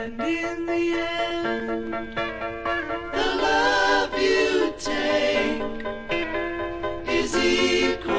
And in the end, the love you take is equal.